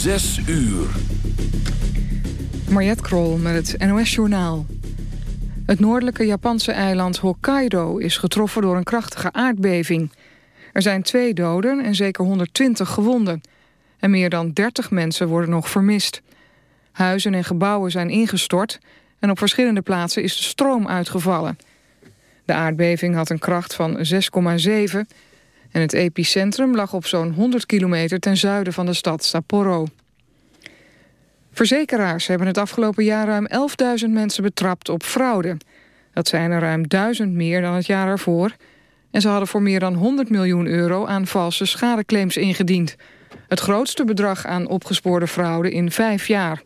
Zes uur. Mariette Krol met het NOS-journaal. Het noordelijke Japanse eiland Hokkaido is getroffen door een krachtige aardbeving. Er zijn twee doden en zeker 120 gewonden. En meer dan 30 mensen worden nog vermist. Huizen en gebouwen zijn ingestort... en op verschillende plaatsen is de stroom uitgevallen. De aardbeving had een kracht van 6,7... en het epicentrum lag op zo'n 100 kilometer ten zuiden van de stad Sapporo. Verzekeraars hebben het afgelopen jaar ruim 11.000 mensen betrapt op fraude. Dat zijn er ruim 1000 meer dan het jaar ervoor... en ze hadden voor meer dan 100 miljoen euro aan valse schadeclaims ingediend... Het grootste bedrag aan opgespoorde fraude in vijf jaar.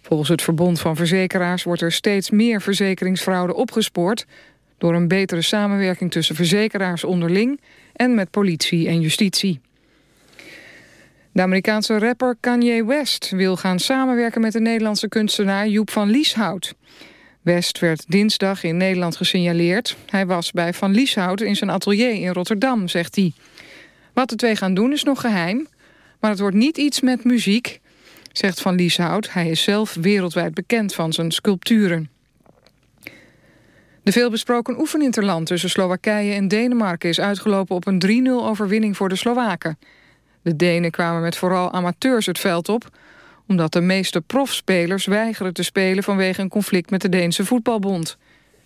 Volgens het Verbond van Verzekeraars wordt er steeds meer verzekeringsfraude opgespoord... door een betere samenwerking tussen verzekeraars onderling... en met politie en justitie. De Amerikaanse rapper Kanye West wil gaan samenwerken met de Nederlandse kunstenaar Joep van Lieshout. West werd dinsdag in Nederland gesignaleerd. Hij was bij Van Lieshout in zijn atelier in Rotterdam, zegt hij. Wat de twee gaan doen is nog geheim, maar het wordt niet iets met muziek, zegt Van Lieshout. Hij is zelf wereldwijd bekend van zijn sculpturen. De veelbesproken oefeninterland tussen Slowakije en Denemarken... is uitgelopen op een 3-0 overwinning voor de Slowaken. De Denen kwamen met vooral amateurs het veld op... omdat de meeste profspelers weigeren te spelen... vanwege een conflict met de Deense voetbalbond.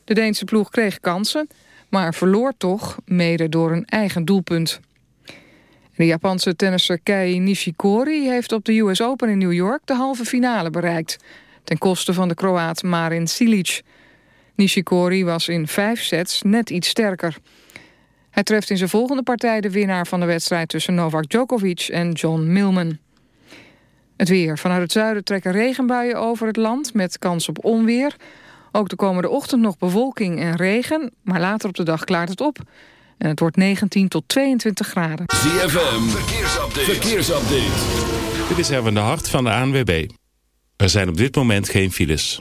De Deense ploeg kreeg kansen, maar verloor toch... mede door een eigen doelpunt. De Japanse tennisser Kei Nishikori heeft op de US Open in New York de halve finale bereikt. Ten koste van de Kroaat Marin Cilic. Nishikori was in vijf sets net iets sterker. Hij treft in zijn volgende partij de winnaar van de wedstrijd tussen Novak Djokovic en John Millman. Het weer. Vanuit het zuiden trekken regenbuien over het land met kans op onweer. Ook de komende ochtend nog bewolking en regen, maar later op de dag klaart het op. En het wordt 19 tot 22 graden. ZFM, verkeersupdate. verkeersupdate. Dit is Erwin de Hart van de ANWB. Er zijn op dit moment geen files.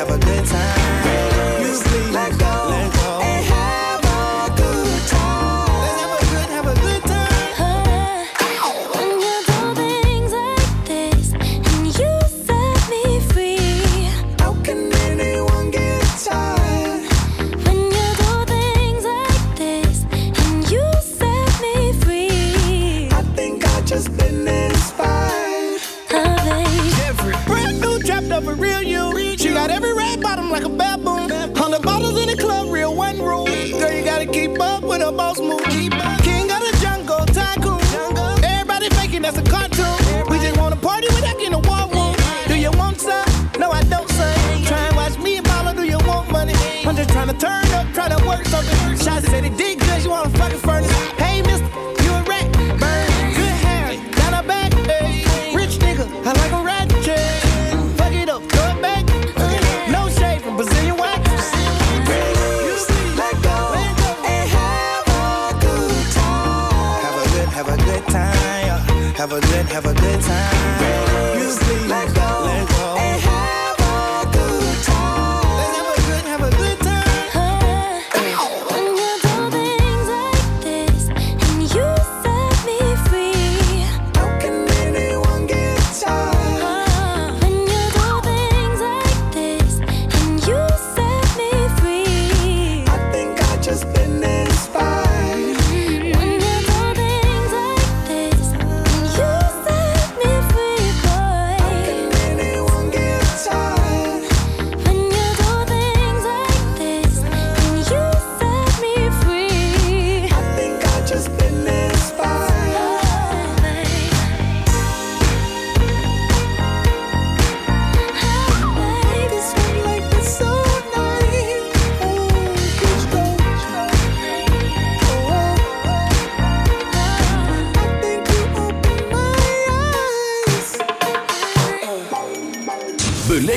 have a good time. Music like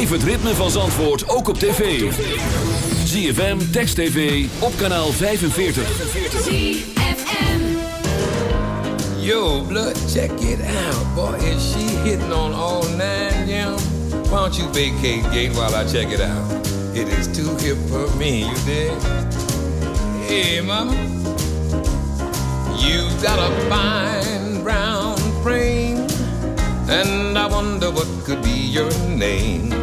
Beleef het ritme van Zandvoort ook op tv. ZFM, Text TV, op kanaal 45. Yo, blood, check it out. Boy, is she hitting on all nine, yeah? Why don't you vacate gate while I check it out? It is too hip for me, you dig? Hey, mama. You got a fine brown frame, and I wonder what could be your name.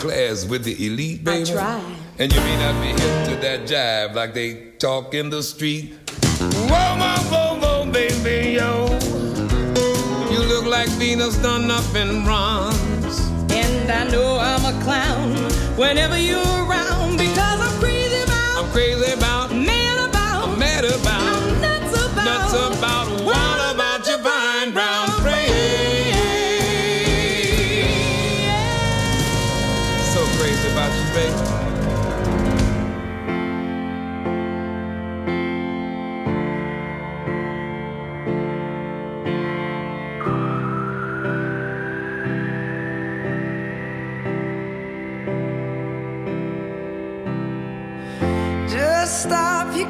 class with the elite, baby. try. And you may not be hip to that jive like they talk in the street. Whoa, whoa, whoa, whoa, baby, yo. You look like Venus done up in bronze. And I know I'm a clown whenever you're around because I'm crazy about, I'm crazy about,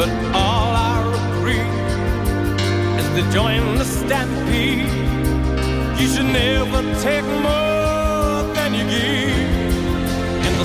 But all I agree is they join the stampede. You should never take more than you give. In the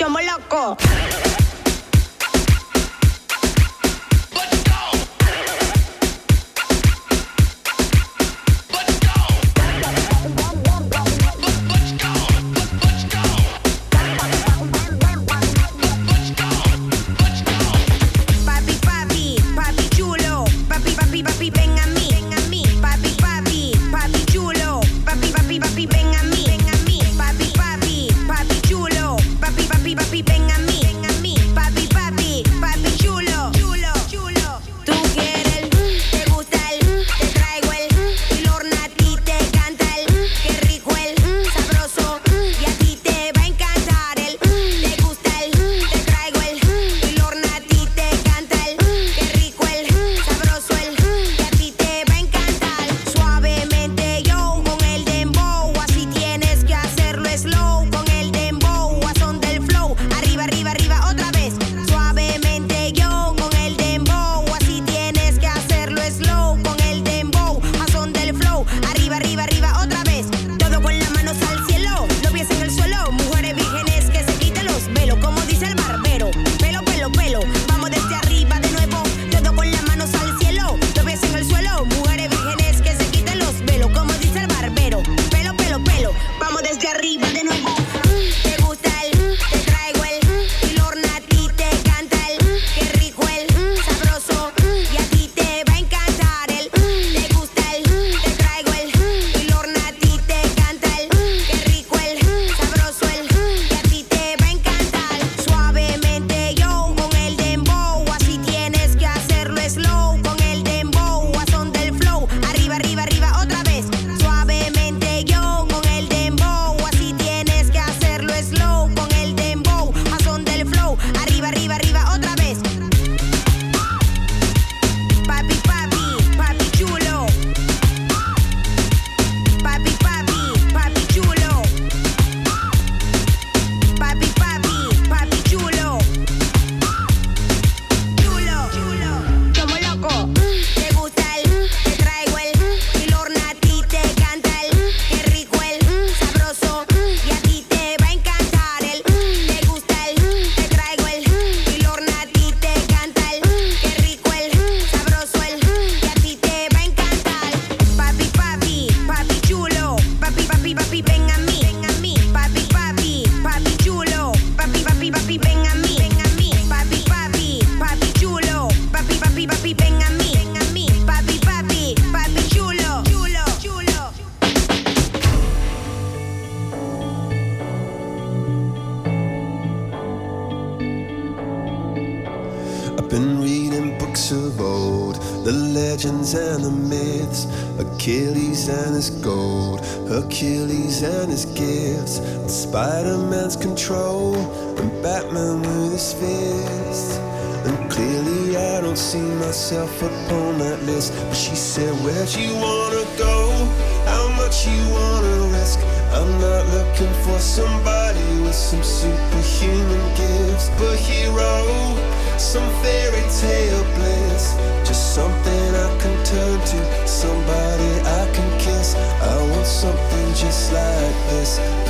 Somos place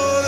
Oh.